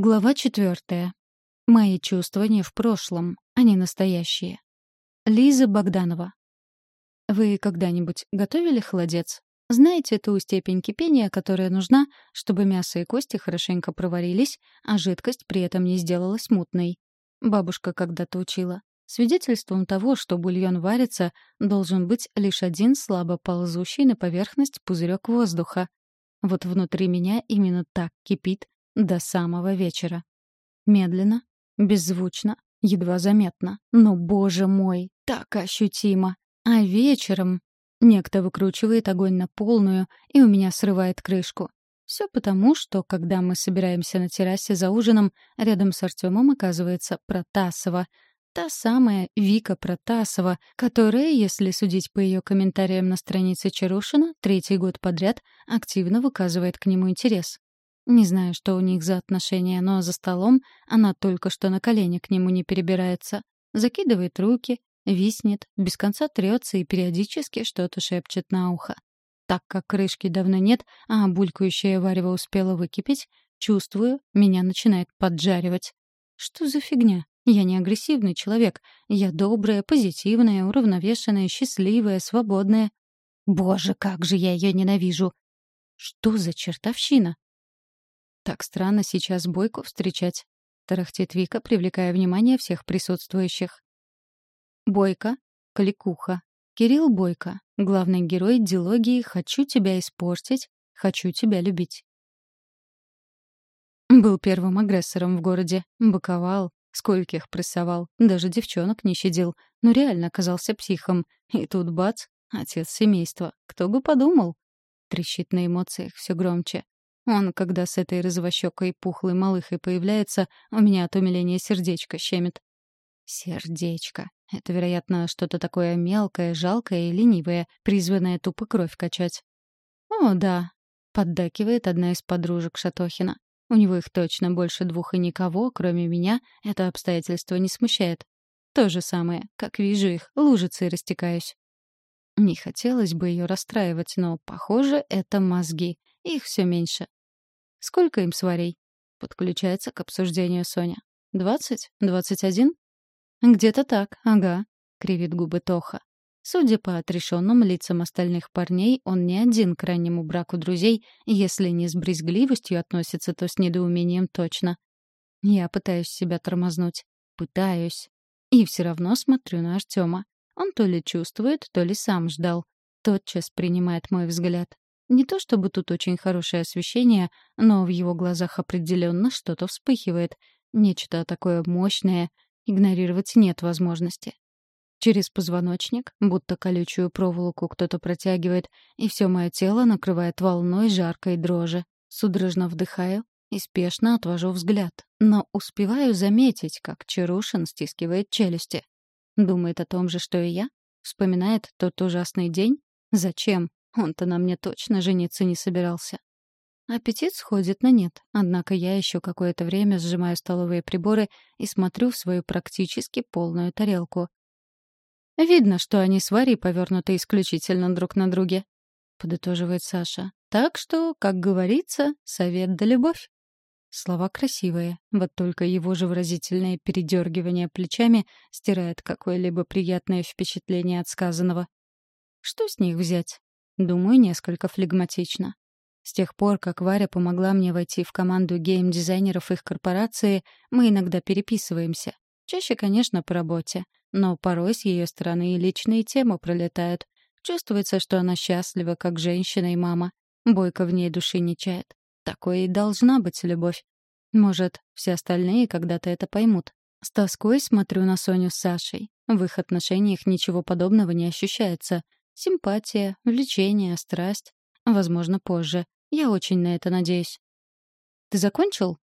Глава четвертая. Мои чувства не в прошлом, они настоящие. Лиза Богданова. Вы когда-нибудь готовили холодец? Знаете ту степень кипения, которая нужна, чтобы мясо и кости хорошенько проварились, а жидкость при этом не сделалась мутной? Бабушка когда-то учила. Свидетельством того, что бульон варится, должен быть лишь один слабо ползущий на поверхность пузырек воздуха. Вот внутри меня именно так кипит, до самого вечера. Медленно, беззвучно, едва заметно. Но, боже мой, так ощутимо. А вечером некто выкручивает огонь на полную, и у меня срывает крышку. Все потому, что, когда мы собираемся на террасе за ужином, рядом с Артемом оказывается Протасова. Та самая Вика Протасова, которая, если судить по ее комментариям на странице Чарушина, третий год подряд активно выказывает к нему интерес. Не знаю, что у них за отношения, но за столом она только что на колени к нему не перебирается. Закидывает руки, виснет, без конца трется и периодически что-то шепчет на ухо. Так как крышки давно нет, а булькающее варево успело выкипеть, чувствую, меня начинает поджаривать. Что за фигня? Я не агрессивный человек. Я добрая, позитивная, уравновешенная, счастливая, свободная. Боже, как же я ее ненавижу! Что за чертовщина? Так странно сейчас Бойку встречать. Тарахтит Вика, привлекая внимание всех присутствующих. Бойко, Кликуха, Кирилл Бойко, главный герой дилогии «Хочу тебя испортить, хочу тебя любить». Был первым агрессором в городе. Быковал, скольких прессовал, даже девчонок не щадил. Но реально оказался психом. И тут бац, отец семейства. Кто бы подумал? Трещит на эмоциях все громче. Он, когда с этой розовощекой пухлой малыхой появляется, у меня от умиления сердечко щемит. Сердечко. Это, вероятно, что-то такое мелкое, жалкое и ленивое, призванное тупо кровь качать. «О, да», — поддакивает одна из подружек Шатохина. У него их точно больше двух и никого, кроме меня, это обстоятельство не смущает. То же самое, как вижу их, лужицей растекаюсь. Не хотелось бы ее расстраивать, но, похоже, это мозги. Их все меньше. «Сколько им сварей?» — подключается к обсуждению Соня. «Двадцать? Двадцать один?» «Где-то так, ага», — кривит губы Тоха. Судя по отрешенным лицам остальных парней, он не один к раннему браку друзей, если не с брезгливостью относится, то с недоумением точно. Я пытаюсь себя тормознуть. Пытаюсь. И все равно смотрю на Артема. Он то ли чувствует, то ли сам ждал. Тотчас принимает мой взгляд. Не то чтобы тут очень хорошее освещение, но в его глазах определенно что-то вспыхивает. Нечто такое мощное. Игнорировать нет возможности. Через позвоночник, будто колючую проволоку кто-то протягивает, и все мое тело накрывает волной жаркой дрожи. Судорожно вдыхаю и спешно отвожу взгляд, но успеваю заметить, как Чарушин стискивает челюсти. Думает о том же, что и я? Вспоминает тот ужасный день? Зачем? Он-то на мне точно жениться не собирался. Аппетит сходит на нет, однако я еще какое-то время сжимаю столовые приборы и смотрю в свою практически полную тарелку. «Видно, что они с Варей повернуты исключительно друг на друге», — подытоживает Саша. «Так что, как говорится, совет да любовь». Слова красивые, вот только его же выразительное передергивание плечами стирает какое-либо приятное впечатление от сказанного. Что с них взять? Думаю, несколько флегматично. С тех пор, как Варя помогла мне войти в команду гейм-дизайнеров их корпорации, мы иногда переписываемся. Чаще, конечно, по работе, но порой с ее стороны и личные темы пролетают. Чувствуется, что она счастлива, как женщина и мама. Бойко в ней души не чает. Такой и должна быть любовь. Может, все остальные когда-то это поймут. С тоской смотрю на Соню с Сашей. В их отношениях ничего подобного не ощущается — Симпатия, влечение, страсть. Возможно, позже. Я очень на это надеюсь. «Ты закончил?»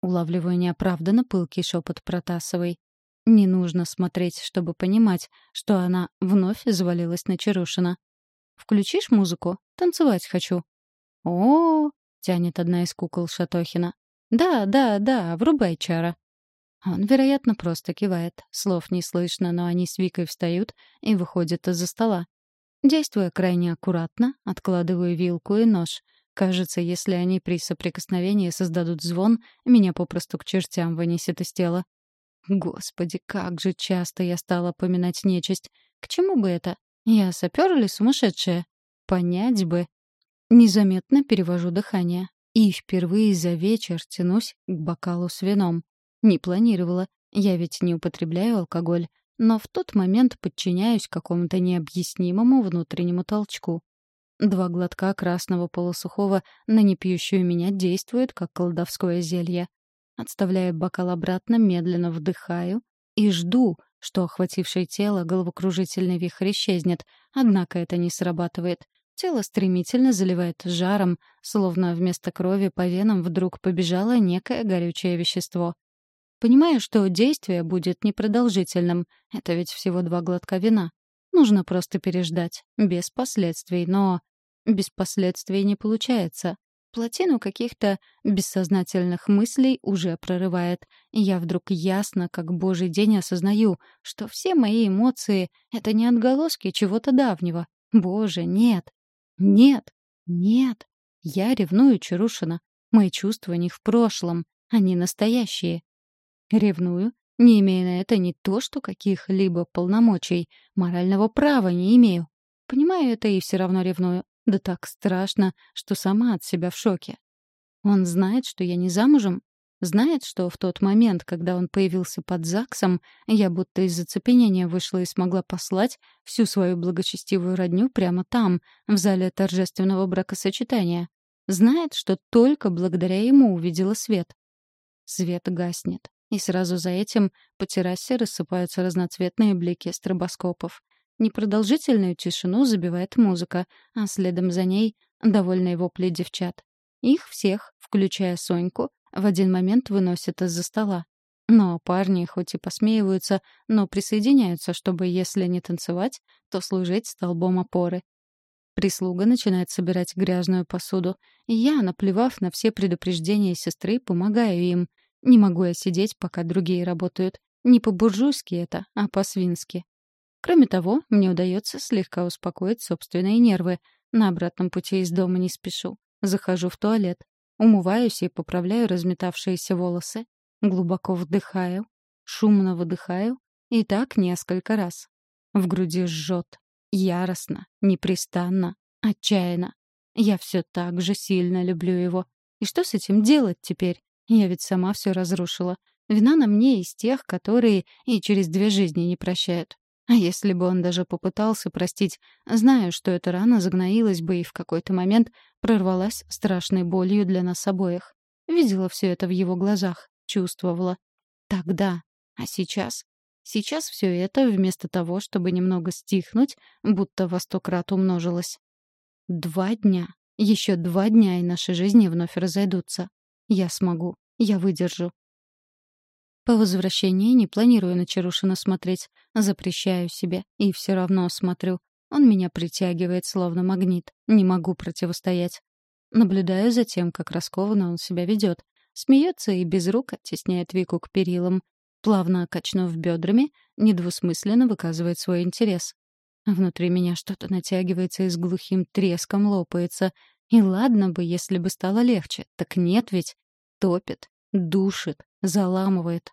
Улавливаю неоправданно пылкий шепот Протасовой. Не нужно смотреть, чтобы понимать, что она вновь завалилась на Чарушина. «Включишь музыку? Танцевать хочу». «О-о-о!» — тянет одна из кукол Шатохина. «Да, да, да, врубай, Чара». Он, вероятно, просто кивает. Слов не слышно, но они с Викой встают и выходят из-за стола. Действуя крайне аккуратно, откладываю вилку и нож. Кажется, если они при соприкосновении создадут звон, меня попросту к чертям вынесет из тела. Господи, как же часто я стала поминать нечисть. К чему бы это? Я сапёр или сумасшедшая? Понять бы. Незаметно перевожу дыхание. И впервые за вечер тянусь к бокалу с вином. Не планировала. Я ведь не употребляю алкоголь. Но в тот момент подчиняюсь какому-то необъяснимому внутреннему толчку. Два глотка красного полусухого на непьющую меня действуют, как колдовское зелье. Отставляю бокал обратно, медленно вдыхаю и жду, что охватившее тело головокружительный вихрь исчезнет, однако это не срабатывает. Тело стремительно заливает жаром, словно вместо крови по венам вдруг побежало некое горючее вещество. Понимаю, что действие будет непродолжительным. Это ведь всего два глотка вина. Нужно просто переждать, без последствий, но... Без последствий не получается. Плотину каких-то бессознательных мыслей уже прорывает. Я вдруг ясно, как божий день осознаю, что все мои эмоции — это не отголоски чего-то давнего. Боже, нет. Нет. Нет. Я ревную Чарушина. Мои чувства не в прошлом. Они настоящие. Ревную, не имея на это не то, что каких-либо полномочий, морального права не имею. Понимаю это и все равно ревную. Да так страшно, что сама от себя в шоке. Он знает, что я не замужем? Знает, что в тот момент, когда он появился под ЗАГСом, я будто из зацепенения вышла и смогла послать всю свою благочестивую родню прямо там, в зале торжественного бракосочетания. Знает, что только благодаря ему увидела свет. Свет гаснет. И сразу за этим по террасе рассыпаются разноцветные блики стробоскопов. Непродолжительную тишину забивает музыка, а следом за ней — довольные вопли девчат. Их всех, включая Соньку, в один момент выносят из-за стола. Но парни хоть и посмеиваются, но присоединяются, чтобы, если не танцевать, то служить столбом опоры. Прислуга начинает собирать грязную посуду, я, наплевав на все предупреждения сестры, помогаю им. Не могу я сидеть, пока другие работают. Не по-буржуйски это, а по-свински. Кроме того, мне удается слегка успокоить собственные нервы. На обратном пути из дома не спешу. Захожу в туалет. Умываюсь и поправляю разметавшиеся волосы. Глубоко вдыхаю. Шумно выдыхаю. И так несколько раз. В груди жжет. Яростно, непрестанно, отчаянно. Я все так же сильно люблю его. И что с этим делать теперь? Я ведь сама все разрушила. Вина на мне из тех, которые и через две жизни не прощают. А если бы он даже попытался простить, знаю, что эта рана загноилась бы и в какой-то момент прорвалась страшной болью для нас обоих. Видела все это в его глазах, чувствовала. Тогда. А сейчас? Сейчас все это, вместо того, чтобы немного стихнуть, будто во сто крат умножилось. Два дня. Еще два дня, и наши жизни вновь разойдутся. Я смогу. Я выдержу. По возвращении не планирую на Чарушина смотреть. Запрещаю себе. И все равно смотрю. Он меня притягивает, словно магнит. Не могу противостоять. Наблюдаю за тем, как раскованно он себя ведет. Смеется и без рук оттесняет Вику к перилам. Плавно качнув бедрами, недвусмысленно выказывает свой интерес. Внутри меня что-то натягивается и с глухим треском лопается. И ладно бы, если бы стало легче. Так нет ведь. Топит, душит, заламывает.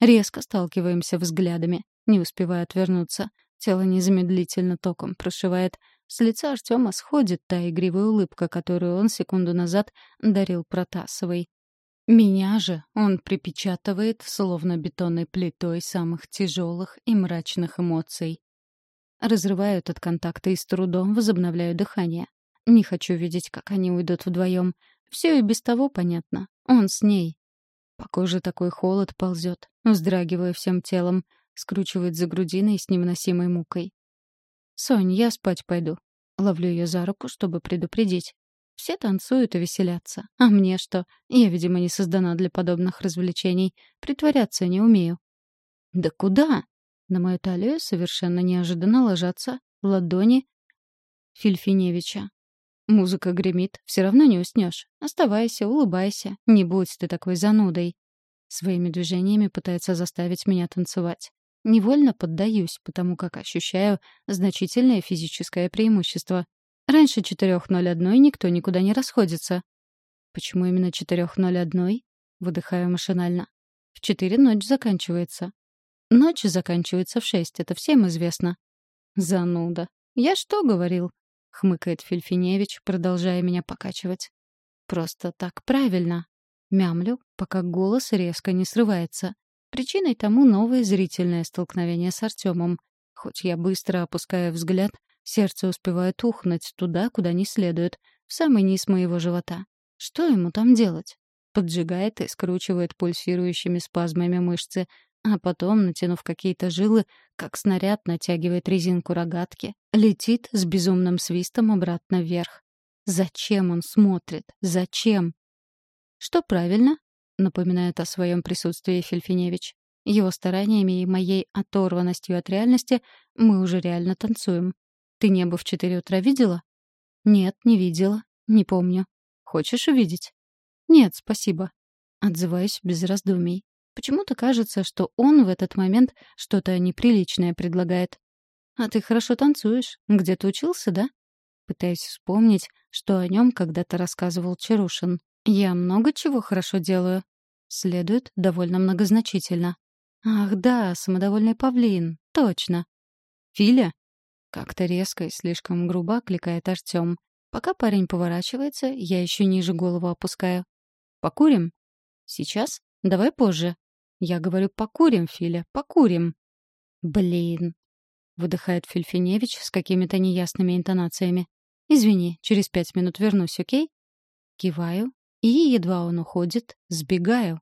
Резко сталкиваемся взглядами. Не успеваю отвернуться. Тело незамедлительно током прошивает. С лица Артема сходит та игривая улыбка, которую он секунду назад дарил Протасовой. Меня же он припечатывает, словно бетонной плитой самых тяжелых и мрачных эмоций. Разрываю этот контакт и с трудом возобновляю дыхание. Не хочу видеть, как они уйдут вдвоем. Все и без того понятно. Он с ней, по коже такой холод ползет, вздрагивая всем телом, скручивает за грудиной с невыносимой мукой. «Сонь, я спать пойду». Ловлю ее за руку, чтобы предупредить. Все танцуют и веселятся. А мне что? Я, видимо, не создана для подобных развлечений. Притворяться не умею. «Да куда?» На мою талию совершенно неожиданно ложатся ладони Фильфиневича. Музыка гремит, все равно не уснешь. Оставайся, улыбайся, не будь ты такой занудой. Своими движениями пытается заставить меня танцевать. Невольно поддаюсь, потому как ощущаю значительное физическое преимущество. Раньше 4.01 никто никуда не расходится. Почему именно 4.01? Выдыхаю машинально. В 4 ночь заканчивается. Ночь заканчивается в 6, это всем известно. Зануда. Я что говорил? Хмыкает Фельфиневич, продолжая меня покачивать. Просто так правильно. Мямлю, пока голос резко не срывается. Причиной тому новое зрительное столкновение с Артемом. Хоть я быстро опускаю взгляд, сердце успевает ухнуть туда, куда не следует, в самый низ моего живота. Что ему там делать? Поджигает и скручивает пульсирующими спазмами мышцы, а потом, натянув какие-то жилы, как снаряд натягивает резинку рогатки, летит с безумным свистом обратно вверх. Зачем он смотрит? Зачем? Что правильно? Напоминает о своем присутствии Фельфиневич. Его стараниями и моей оторванностью от реальности мы уже реально танцуем. Ты небо в четыре утра видела? Нет, не видела. Не помню. Хочешь увидеть? Нет, спасибо. Отзываюсь без раздумий. Почему-то кажется, что он в этот момент что-то неприличное предлагает. «А ты хорошо танцуешь. Где-то учился, да?» Пытаюсь вспомнить, что о нем когда-то рассказывал Чарушин. «Я много чего хорошо делаю». Следует довольно многозначительно. «Ах да, самодовольный павлин. Точно». «Филя?» Как-то резко и слишком грубо кликает Артём. Пока парень поворачивается, я еще ниже голову опускаю. «Покурим?» «Сейчас? Давай позже». Я говорю, покурим, Филя, покурим. Блин. Выдыхает Фильфиневич с какими-то неясными интонациями. Извини, через пять минут вернусь, окей? Киваю, и едва он уходит, сбегаю.